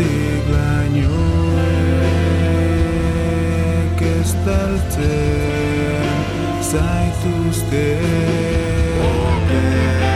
tiglainoek ez daltzen zaituzte Opea